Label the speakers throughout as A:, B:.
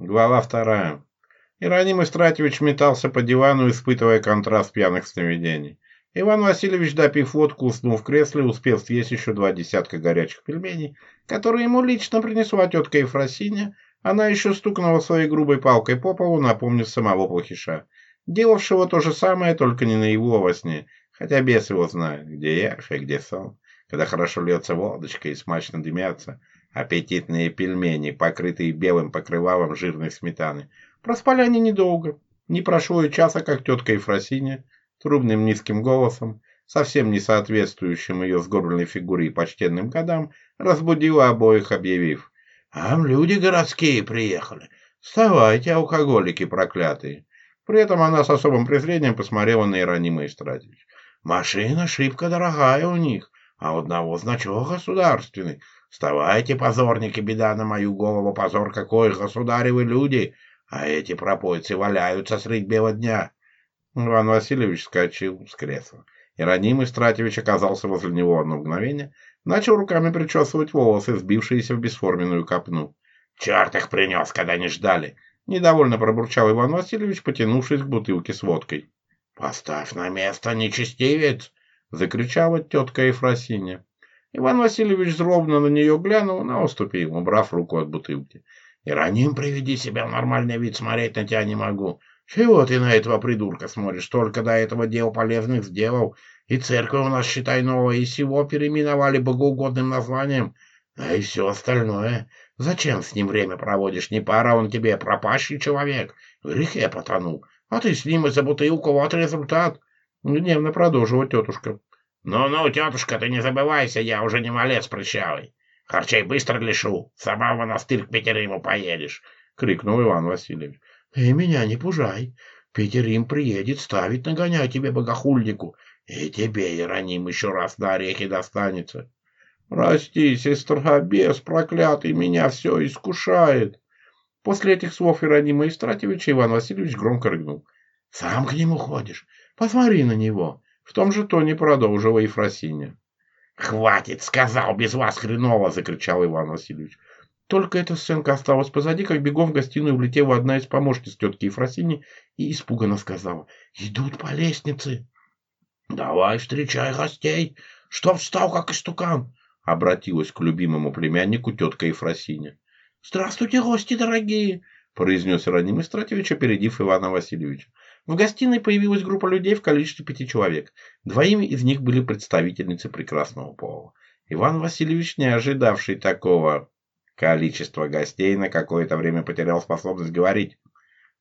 A: Глава вторая. Ироним Истратьевич метался по дивану, испытывая контраст пьяных сновидений. Иван Васильевич, допив водку, уснул в кресле, успел съесть еще два десятка горячих пельменей, которые ему лично принесла тетка Ефросиня. Она еще стукнула своей грубой палкой по полу, напомнив самого плохиша, делавшего то же самое, только не на его во сне, хотя бес его знает, где я, и где сон, когда хорошо льется водочка и смачно дымятся – аппетитные пельмени, покрытые белым покрывалом жирной сметаны. Проспали они недолго. Не прошло и часа, как тетка Ефросиня, трубным низким голосом, совсем не соответствующим ее сгорбленной фигуре и почтенным годам, разбудила обоих, объявив. «А «Ам, люди городские приехали. Вставайте, алкоголики проклятые!» При этом она с особым презрением посмотрела на Иронима Истратич. «Машина шибко дорогая у них, а у одного значок государственный. Вставайте, позорники, беда на мою голову, позор какой, государевы люди, а эти пропойцы валяются средь бела дня. Иван Васильевич вскочил с кресла. Ироним Истратьевич оказался возле него одно мгновение, начал руками причесывать волосы, сбившиеся в бесформенную копну. «Черт их принес, когда не ждали!» — недовольно пробурчал Иван Васильевич, потянувшись к бутылке с водкой. «Поставь на место, нечестивец!» — закричала тетка Ефросиня. Иван Васильевич зробно на нее глянул, на но уступил, брав руку от бутылки. «Ироним, приведи себя в нормальный вид, смотреть на тебя не могу. Чего ты на этого придурка смотришь? Только до этого дел полезных сделал. И церковь у нас, считай, новая, и всего переименовали богоугодным названием. А и все остальное. Зачем с ним время проводишь? Не пора он тебе, пропащий человек. В грехе потонул. А ты с ним и за бутылку, вот результат». Гневно продолжила тетушка. «Ну-ну, тетушка, ты не забывайся, я уже не малец прыщавый. Харчей быстро лишу, сама в монастырь к Петериму поедешь», — крикнул Иван Васильевич. «И меня не пужай. Петерим приедет, ставит нагонять тебе богохульнику. И тебе, Ироним, еще раз на орехи достанется». «Прости, сестра, бес проклятый меня все искушает!» После этих слов Иронима Истратьевича Иван Васильевич громко рыгнул. «Сам к нему ходишь? Посмотри на него. В том же тоне продолжила Ефросиня. «Хватит, сказал, без вас хреново!» – закричал Иван Васильевич. Только эта сценка осталась позади, как бегом в гостиную влетела одна из помощниц тетки Ефросини и испуганно сказала. «Идут по лестнице!» «Давай встречай гостей! Что встал, как истукан?» — обратилась к любимому племяннику тетка Ефросиня. «Здравствуйте, гости дорогие!» — произнес Раним Истратьевич, опередив Ивана Васильевича. В гостиной появилась группа людей в количестве пяти человек. Двоими из них были представительницы прекрасного пола. Иван Васильевич, не ожидавший такого количества гостей, на какое-то время потерял способность говорить.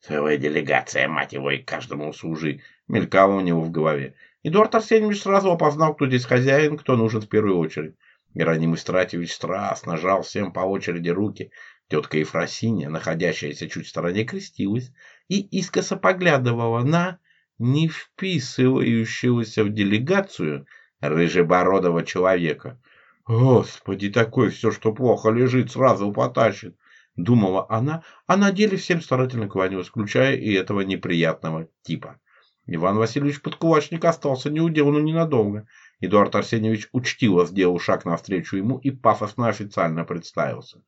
A: «Целая делегация, мать его, и каждому служи!» мелькало у него в голове. Эдуард Арсеньевич сразу опознал, кто здесь хозяин, кто нужен в первую очередь. Героним Истратьевич страстно жал всем по очереди руки. Тетка Ефросинья, находящаяся чуть в стороне, крестилась и искоса поглядывала на не вписывающегося в делегацию рыжебородого человека. «Господи, такой все, что плохо лежит, сразу потащит!» — думала она, а на деле всем старательно кланялась, включая и этого неприятного типа. Иван Васильевич Подкулачник остался неуделан и ненадолго. Эдуард Арсеньевич учтиво сделал шаг навстречу ему и пафосно официально представился.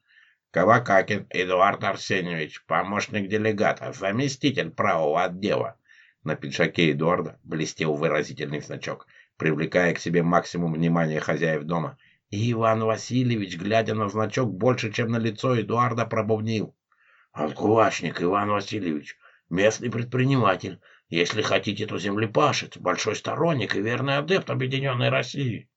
A: Кавакакин Эдуард Арсеньевич, помощник делегата, заместитель правого отдела. На пиджаке Эдуарда блестел выразительный значок, привлекая к себе максимум внимания хозяев дома. И Иван Васильевич, глядя на значок больше, чем на лицо Эдуарда, пробубнил. «Откулачник Иван Васильевич, местный предприниматель. Если хотите, то землепашец, большой сторонник и верный адепт Объединенной России».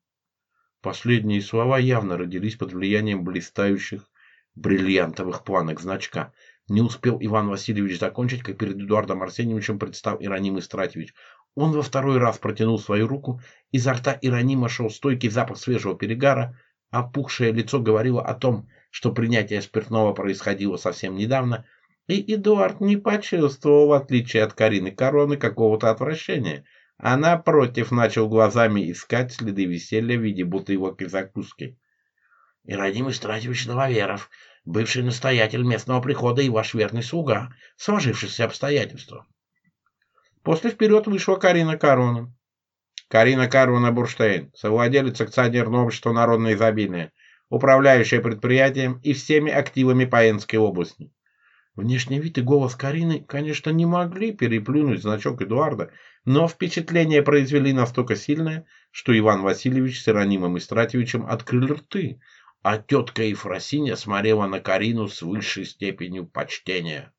A: Последние слова явно родились под влиянием блистающих бриллиантовых планок значка. Не успел Иван Васильевич закончить, как перед Эдуардом Арсеньевичем предстал Ироним Истратьевич. Он во второй раз протянул свою руку, изо рта Иронима шел стойкий запах свежего перегара, а пухшее лицо говорило о том, что принятие спиртного происходило совсем недавно, и Эдуард не почувствовал, в отличие от Карины Короны, какого-то отвращения. А напротив, начал глазами искать следы веселья в виде бутылок и закуски. Ироним Истратьевич Нововеров, бывший настоятель местного прихода и ваш верный слуга, сложившиеся обстоятельства. После вперед вышла Карина Корона. Карина Карвана Бурштейн, совладелец акционерного общества «Народное изобилие», управляющая предприятием и всеми активами Паенской области. Внешний вид и голос Карины, конечно, не могли переплюнуть значок Эдуарда, но впечатление произвели настолько сильное, что Иван Васильевич с Иронимом Истратьевичем открыли рты, а тетка Ефросинья смотрела на Карину с высшей степенью почтения.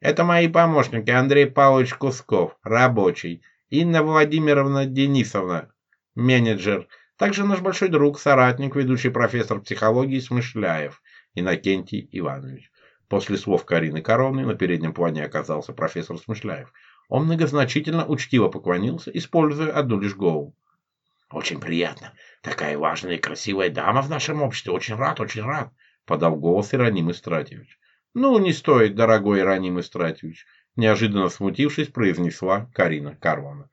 A: «Это мои помощники Андрей Павлович Кусков, рабочий, Инна Владимировна Денисовна, менеджер, также наш большой друг, соратник, ведущий профессор психологии Смышляев Иннокентий Иванович». После слов Карины Короны на переднем плане оказался профессор Смышляев. Он многозначительно учтиво поклонился, используя одну лишь голову. Очень приятно. Такая важная и красивая дама в нашем обществе. Очень рад, очень рад. Подал голос Ироним Истратьевич. Ну, не стоит, дорогой Ироним Истратьевич. Неожиданно смутившись, произнесла Карина Карвана.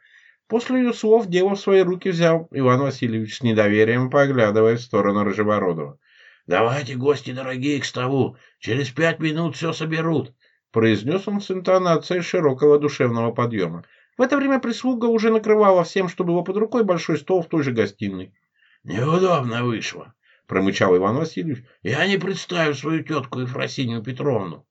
A: После ее слов дело в свои руки взял Иван Васильевич с недоверием, поглядывая в сторону Рыжебородова. «Давайте, гости дорогие, к столу. Через пять минут все соберут», — произнес он с интонацией широкого душевного подъема. В это время прислуга уже накрывала всем, что было под рукой, большой стол в той же гостиной. «Неудобно вышло», — промычал Иван Васильевич. «Я не представил свою тетку Ефросинью Петровну».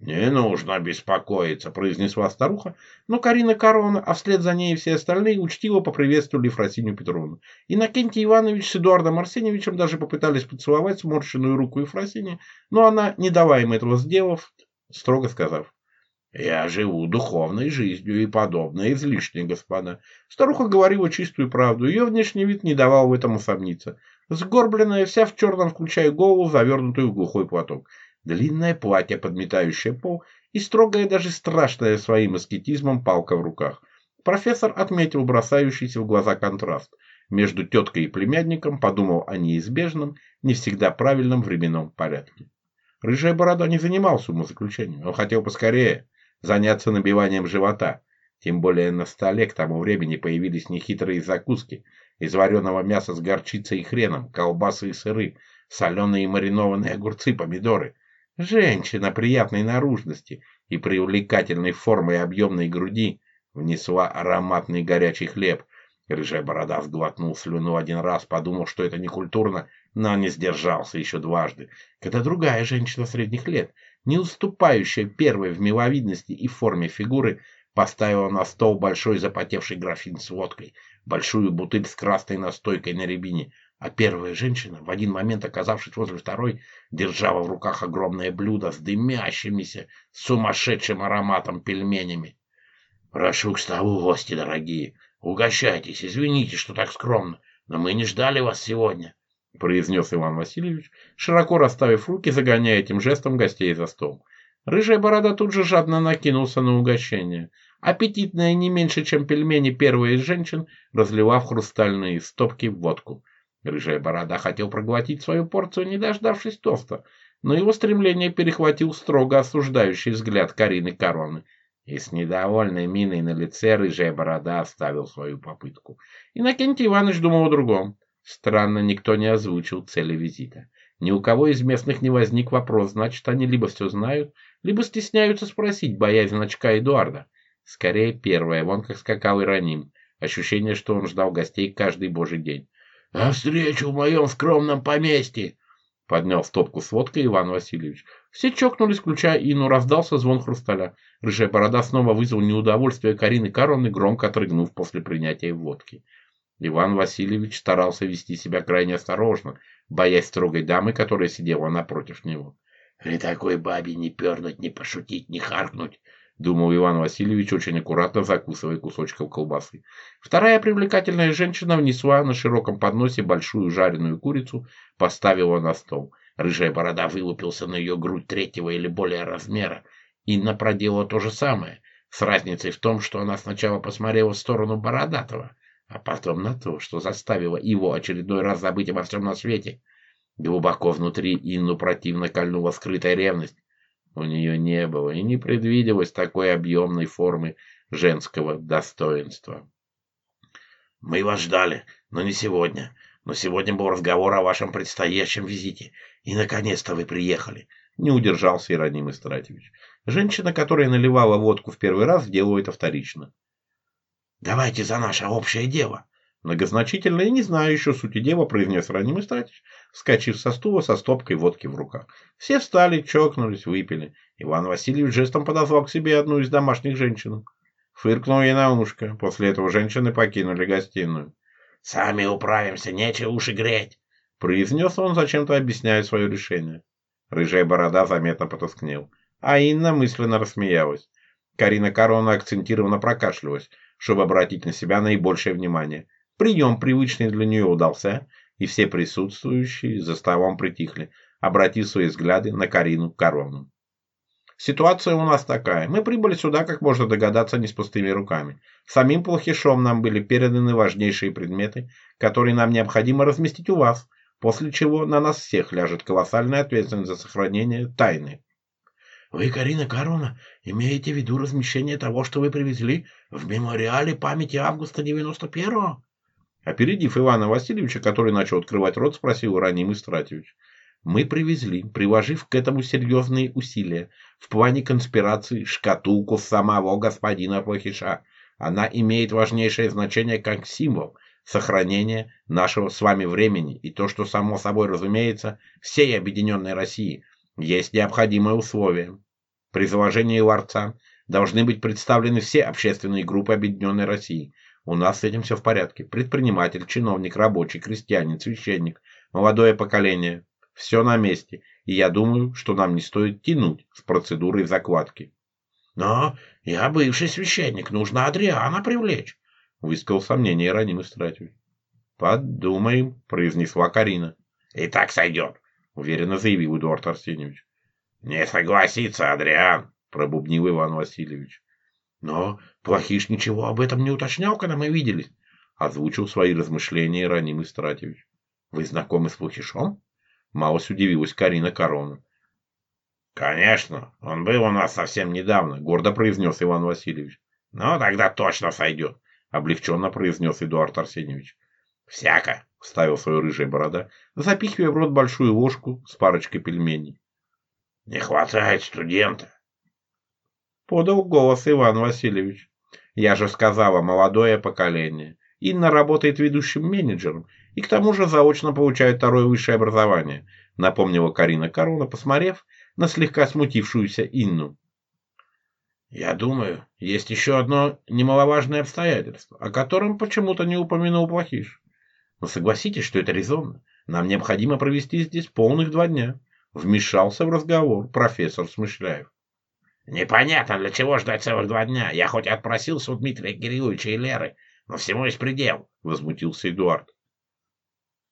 A: «Не нужно беспокоиться», — произнесла старуха, но Карина Карловна, а вслед за ней все остальные, учтиво поприветствовали Ефросинью Петровну. Иннокентий Иванович с Эдуардом Арсеньевичем даже попытались поцеловать сморщенную руку Ефросини, но она, не давая им этого сделав, строго сказав, я живу духовной жизнью и подобное излишне, господа. Старуха говорила чистую правду, ее внешний вид не давал в этом усомниться. Сгорбленная, вся в черном, включая голову, завернутую в глухой платок. Длинное платье, подметающее пол, и строгая, даже страшная своим аскетизмом палка в руках. Профессор отметил бросающийся в глаза контраст. Между теткой и племянником подумал о неизбежном, не всегда правильном временном порядке. Рыжая борода не занимался умозаключением, он хотел поскорее заняться набиванием живота. Тем более на столе к тому времени появились нехитрые закуски из вареного мяса с горчицей и хреном, колбасы и сыры, соленые и маринованные огурцы, помидоры. Женщина приятной наружности и привлекательной формы и объемной груди внесла ароматный горячий хлеб. Рыжая борода сглотнул слюну один раз, подумал, что это некультурно, но не сдержался еще дважды, когда другая женщина средних лет — не уступающая первой в миловидности и форме фигуры, поставила на стол большой запотевший графин с водкой, большую бутыль с красной настойкой на рябине, а первая женщина, в один момент оказавшись возле второй, держала в руках огромное блюдо с дымящимися, сумасшедшим ароматом пельменями. «Прошу к столу, гости дорогие, угощайтесь, извините, что так скромно, но мы не ждали вас сегодня. – произнес Иван Васильевич, широко расставив руки, загоняя этим жестом гостей за стол. Рыжая борода тут же жадно накинулся на угощение. Аппетитное не меньше, чем пельмени первой из женщин, разлила в хрустальные стопки водку. Рыжая борода хотел проглотить свою порцию, не дождавшись тоста, но его стремление перехватил строго осуждающий взгляд Карины Карловны. И с недовольной миной на лице рыжая борода оставил свою попытку. Иннокентий Иванович думал о другом. Странно, никто не озвучил цели визита. Ни у кого из местных не возник вопрос, значит, они либо все знают, либо стесняются спросить, боясь значка Эдуарда. Скорее первое, вон как скакал Ироним. Ощущение, что он ждал гостей каждый божий день. «А встречу в моем скромном поместье!» Поднял в топку с водкой Иван Васильевич. Все чокнулись, включая Ину, раздался звон хрусталя. Рыжая борода снова вызвал неудовольствие Карины Карловны, громко отрыгнув после принятия водки. Иван Васильевич старался вести себя крайне осторожно, боясь строгой дамы, которая сидела напротив него. «При такой бабе не пернуть, не пошутить, не харкнуть!» — думал Иван Васильевич, очень аккуратно закусывая кусочком колбасы. Вторая привлекательная женщина внесла на широком подносе большую жареную курицу, поставила на стол. Рыжая борода вылупился на ее грудь третьего или более размера. Инна проделала то же самое, с разницей в том, что она сначала посмотрела в сторону бородатого, а потом на то, что заставило его очередной раз забыть обо всем на свете. Глубоко внутри Инну противно кольнула скрытая ревность. У нее не было и не предвиделось такой объемной формы женского достоинства. «Мы вас ждали, но не сегодня. Но сегодня был разговор о вашем предстоящем визите. И, наконец-то, вы приехали!» Не удержался Ироним Истратьевич. Женщина, которая наливала водку в первый раз, делает это вторично. Давайте за наше общее дело. Многозначительно и не знаю еще сути дела, произнес раненый стратеж, вскочив со стула со стопкой водки в руках. Все встали, чокнулись, выпили. Иван Васильевич жестом подозвал к себе одну из домашних женщин. Фыркнул ей на ушко. После этого женщины покинули гостиную.
B: «Сами управимся, нечего уши греть!»
A: произнес он, зачем-то объясняя свое решение. Рыжая борода заметно потускнел, а Инна мысленно рассмеялась. Карина Корона акцентированно прокашлялась, чтобы обратить на себя наибольшее внимание. Прием, привычный для нее, удался, и все присутствующие за столом притихли, обратив свои взгляды на Карину Карловну. Ситуация у нас такая. Мы прибыли сюда, как можно догадаться, не с пустыми руками. Самим плохишом нам были переданы важнейшие предметы, которые нам необходимо разместить у вас, после чего на нас всех ляжет колоссальная ответственность за сохранение тайны.
B: Вы, Карина Карловна, имеете в виду размещение того, что вы привезли в мемориале памяти августа 91-го?
A: Опередив Ивана Васильевича, который начал открывать рот, спросил Раним Истратьевич. Мы привезли, приложив к этому серьезные усилия, в плане конспирации шкатулку самого господина Плохиша. Она имеет важнейшее значение как символ сохранения нашего с вами времени и то, что само собой разумеется, всей объединенной России – есть необходимые условия. При заложении ларца должны быть представлены все общественные группы Объединенной России. У нас с этим все в порядке. Предприниматель, чиновник, рабочий, крестьянин, священник, молодое поколение. Все на месте. И я думаю, что нам не стоит тянуть с процедурой закладки.
B: Но я бывший священник, нужно Адриана привлечь,
A: высказал сомнение Иероним Истратьевич. Подумаем, произнесла Карина.
B: И так сойдет
A: уверенно заявил Эдуард Арсеньевич.
B: Не согласится, Адриан, пробубнил Иван Васильевич.
A: Но Плохиш ничего об этом не уточнял, когда мы виделись, озвучил свои размышления Раним Истратьевич. Вы знакомы с Плохишом? Малость удивилась Карина Корона.
B: «Конечно, он был у нас совсем недавно», — гордо произнес Иван Васильевич. «Ну, тогда точно сойдет», — облегченно произнес Эдуард Арсеньевич.
A: «Всяко!» — вставил свою рыжая борода, запихивая в рот большую ложку с парочкой пельменей.
B: «Не хватает студента!»
A: Подал голос Иван Васильевич. «Я же сказала, молодое поколение. Инна работает ведущим менеджером и к тому же заочно получает второе высшее образование», напомнила Карина Корона, посмотрев на слегка смутившуюся Инну.
B: Я думаю, есть еще одно немаловажное обстоятельство, о котором почему-то не упомянул Плохиш. Но согласитесь, что это резонно. Нам необходимо провести здесь полных два дня. Вмешался в разговор профессор Смышляев. Непонятно, для чего ждать целых два дня. Я хоть отпросился у Дмитрия Кирилловича и Леры, но всему есть предел, возмутился Эдуард.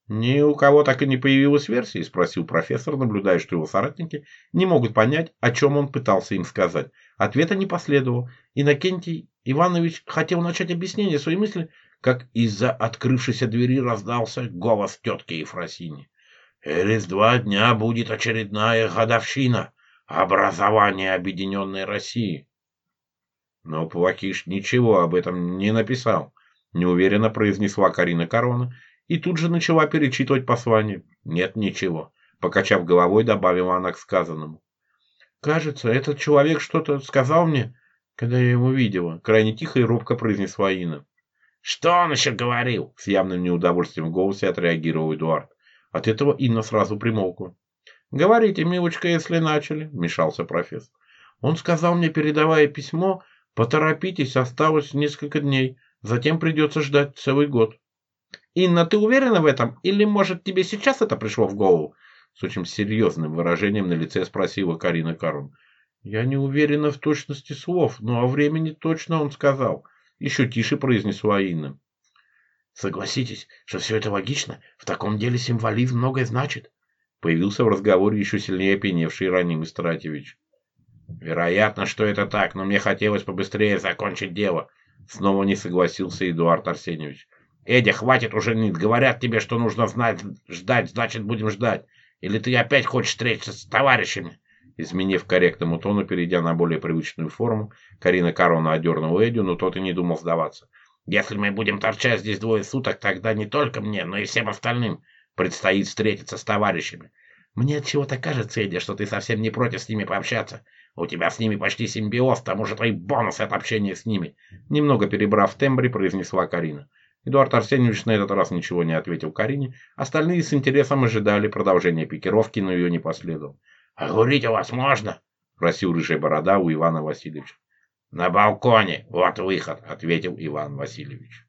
A: «Ни у кого так и не появилась версии?» – спросил профессор, наблюдая, что его соратники не могут понять, о чем он пытался им сказать. Ответа не последовало. Иннокентий Иванович хотел начать объяснение своей мысли, как из-за открывшейся двери раздался голос тетки Ефросини.
B: «Через два дня будет очередная годовщина образования Объединенной России».
A: Но Плакиш ничего об этом не написал, неуверенно произнесла Карина Корона и тут же начала перечитывать послание. «Нет ничего», — покачав головой, добавила она к сказанному. «Кажется, этот человек что-то сказал мне, когда я его видела», — крайне тихо и робко произнесла Инна.
B: Что он еще говорил?
A: С явным неудовольствием в голосе отреагировал Эдуард. От этого Инна сразу примолкла. «Говорите, милочка, если начали», — мешался профессор. «Он сказал мне, передавая письмо, поторопитесь, осталось несколько дней, затем придется ждать целый год». «Инна, ты уверена в этом? Или, может, тебе сейчас это пришло в голову?» С очень серьезным выражением на лице спросила Карина Карун. «Я не уверена в точности слов, но о времени точно он сказал еще тише произнесла Инна.
B: Согласитесь, что все это логично. В таком деле символизм многое значит.
A: Появился в разговоре еще сильнее опьяневший раненый Старатевич.
B: Вероятно, что это так, но мне хотелось побыстрее закончить дело. Снова не согласился Эдуард Арсеньевич. Эдя, хватит уже, не говорят тебе, что нужно знать, ждать, значит, будем ждать. Или ты опять хочешь встретиться с товарищами?
A: Изменив корректному тону, перейдя на более привычную форму, Карина Корона одернула Эдю, но тот и не думал сдаваться.
B: «Если мы будем торчать здесь двое суток, тогда не только мне, но и всем остальным предстоит встретиться с товарищами. Мне от чего то кажется, Эдя, что ты совсем не против с ними пообщаться. У тебя с ними почти симбиоз, к тому же твои бонусы от общения с ними».
A: Немного перебрав тембре, произнесла Карина. Эдуард Арсеньевич на этот раз ничего не ответил Карине, остальные с интересом ожидали продолжения пикировки, но ее не последовало.
B: — А курить у вас можно?
A: — просил рыжая борода у Ивана Васильевича.
B: — На балконе, вот выход, — ответил Иван Васильевич.